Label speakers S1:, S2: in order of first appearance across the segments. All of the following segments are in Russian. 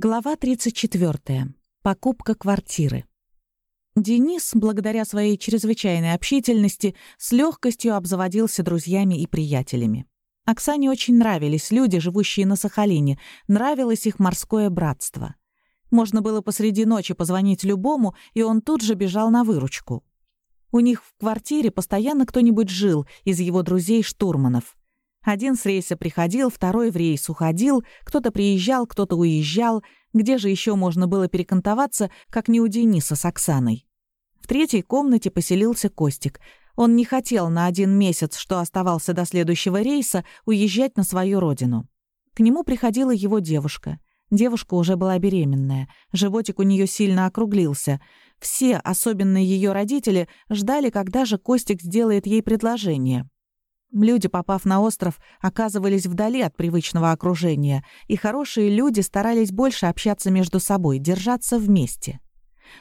S1: Глава 34. Покупка квартиры. Денис, благодаря своей чрезвычайной общительности, с легкостью обзаводился друзьями и приятелями. Оксане очень нравились люди, живущие на Сахалине, нравилось их морское братство. Можно было посреди ночи позвонить любому, и он тут же бежал на выручку. У них в квартире постоянно кто-нибудь жил из его друзей-штурманов. Один с рейса приходил, второй в рейс уходил, кто-то приезжал, кто-то уезжал. Где же еще можно было перекантоваться, как не у Дениса с Оксаной? В третьей комнате поселился Костик. Он не хотел на один месяц, что оставался до следующего рейса, уезжать на свою родину. К нему приходила его девушка. Девушка уже была беременная. Животик у нее сильно округлился. Все, особенно ее родители, ждали, когда же Костик сделает ей предложение. Люди, попав на остров, оказывались вдали от привычного окружения, и хорошие люди старались больше общаться между собой, держаться вместе.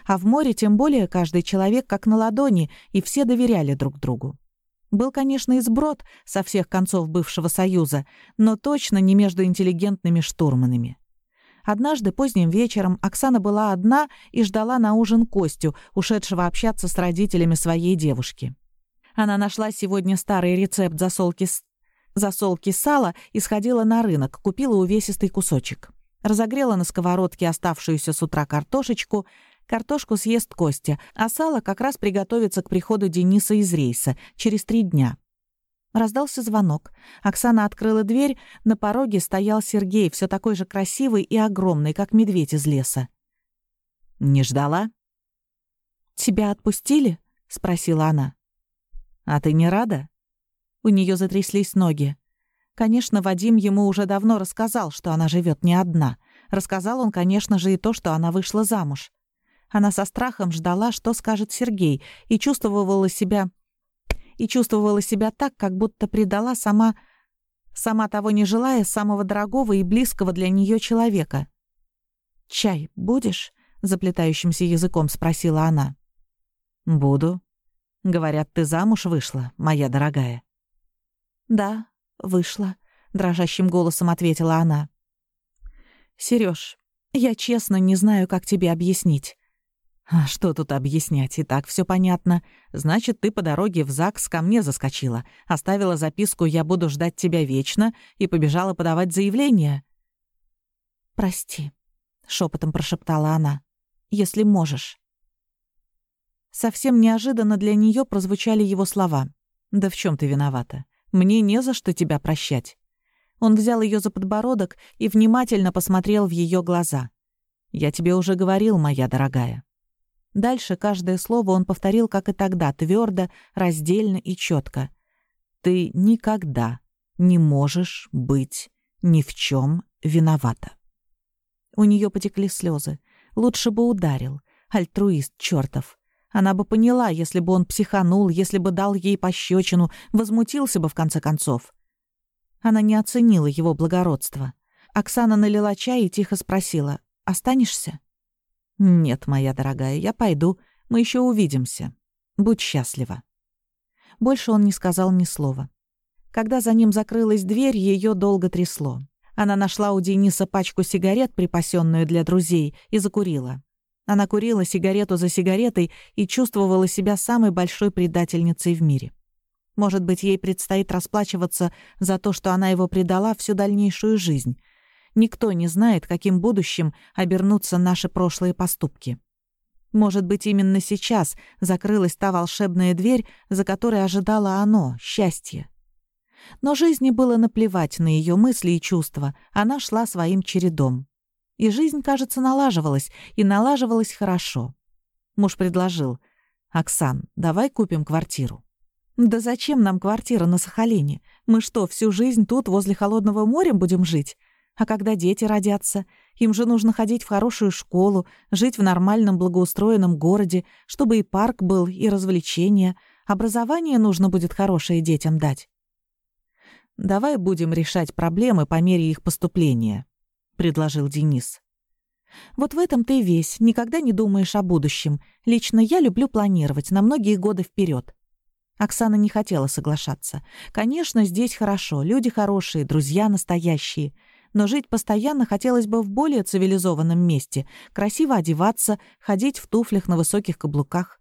S1: А в море тем более каждый человек как на ладони, и все доверяли друг другу. Был, конечно, и сброд со всех концов бывшего Союза, но точно не между интеллигентными штурманами. Однажды поздним вечером Оксана была одна и ждала на ужин Костю, ушедшего общаться с родителями своей девушки. Она нашла сегодня старый рецепт засолки, с... засолки сала и сходила на рынок, купила увесистый кусочек. Разогрела на сковородке оставшуюся с утра картошечку. Картошку съест Костя, а сало как раз приготовится к приходу Дениса из рейса через три дня. Раздался звонок. Оксана открыла дверь. На пороге стоял Сергей, все такой же красивый и огромный, как медведь из леса.
S2: «Не ждала?»
S1: «Тебя отпустили?» — спросила она.
S2: «А ты не рада?»
S1: У нее затряслись ноги. Конечно, Вадим ему уже давно рассказал, что она живет не одна. Рассказал он, конечно же, и то, что она вышла замуж. Она со страхом ждала, что скажет Сергей, и чувствовала себя... И чувствовала себя так, как будто предала сама... Сама того не желая, самого дорогого и близкого для нее человека. «Чай будешь?» — заплетающимся языком спросила она.
S2: «Буду», Говорят, ты замуж вышла, моя дорогая».
S1: «Да, вышла», — дрожащим голосом ответила она. «Серёж, я честно не знаю, как тебе объяснить».
S2: «А что тут объяснять? И так все понятно. Значит, ты по дороге в ЗАГС ко мне заскочила, оставила записку «Я буду ждать тебя вечно» и побежала подавать заявление».
S1: «Прости», — шепотом прошептала она, — «если можешь». Совсем неожиданно для нее прозвучали его слова. «Да в чем ты виновата? Мне не за что тебя прощать». Он взял ее за подбородок и внимательно посмотрел в ее глаза. «Я тебе уже говорил, моя дорогая». Дальше каждое слово он повторил, как и тогда, твердо, раздельно и четко. «Ты никогда не можешь быть ни в чем виновата». У нее потекли слезы. Лучше бы ударил. Альтруист чертов. Она бы поняла, если бы он психанул, если бы дал ей пощечину, возмутился бы в конце концов. Она не оценила его благородство. Оксана налила чай и тихо спросила, «Останешься?» «Нет, моя дорогая, я пойду. Мы еще увидимся. Будь счастлива». Больше он не сказал ни слова. Когда за ним закрылась дверь, ее долго трясло. Она нашла у Дениса пачку сигарет, припасенную для друзей, и закурила. Она курила сигарету за сигаретой и чувствовала себя самой большой предательницей в мире. Может быть, ей предстоит расплачиваться за то, что она его предала всю дальнейшую жизнь. Никто не знает, каким будущим обернутся наши прошлые поступки. Может быть, именно сейчас закрылась та волшебная дверь, за которой ожидало оно — счастье. Но жизни было наплевать на ее мысли и чувства, она шла своим чередом. И жизнь, кажется, налаживалась, и налаживалась хорошо. Муж предложил, «Оксан, давай купим квартиру». «Да зачем нам квартира на Сахалине? Мы что, всю жизнь тут, возле холодного моря, будем жить? А когда дети родятся? Им же нужно ходить в хорошую школу, жить в нормальном благоустроенном городе, чтобы и парк был, и развлечения. Образование нужно будет хорошее детям дать». «Давай будем решать проблемы по мере их поступления», предложил Денис. «Вот в этом ты весь, никогда не думаешь о будущем. Лично я люблю планировать на многие годы вперед. Оксана не хотела соглашаться. Конечно, здесь хорошо, люди хорошие, друзья настоящие. но жить постоянно хотелось бы в более цивилизованном месте, красиво одеваться, ходить в туфлях на высоких каблуках.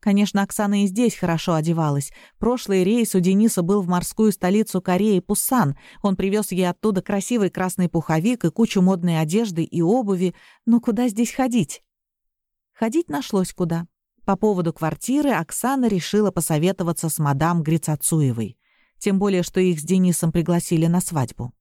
S1: Конечно, Оксана и здесь хорошо одевалась. Прошлый рейс у Дениса был в морскую столицу Кореи Пусан. Он привез ей оттуда красивый красный пуховик и кучу модной одежды и обуви. Но куда здесь ходить? Ходить нашлось куда. По поводу квартиры Оксана решила посоветоваться с мадам Грицацуевой. Тем более, что их с Денисом пригласили на свадьбу.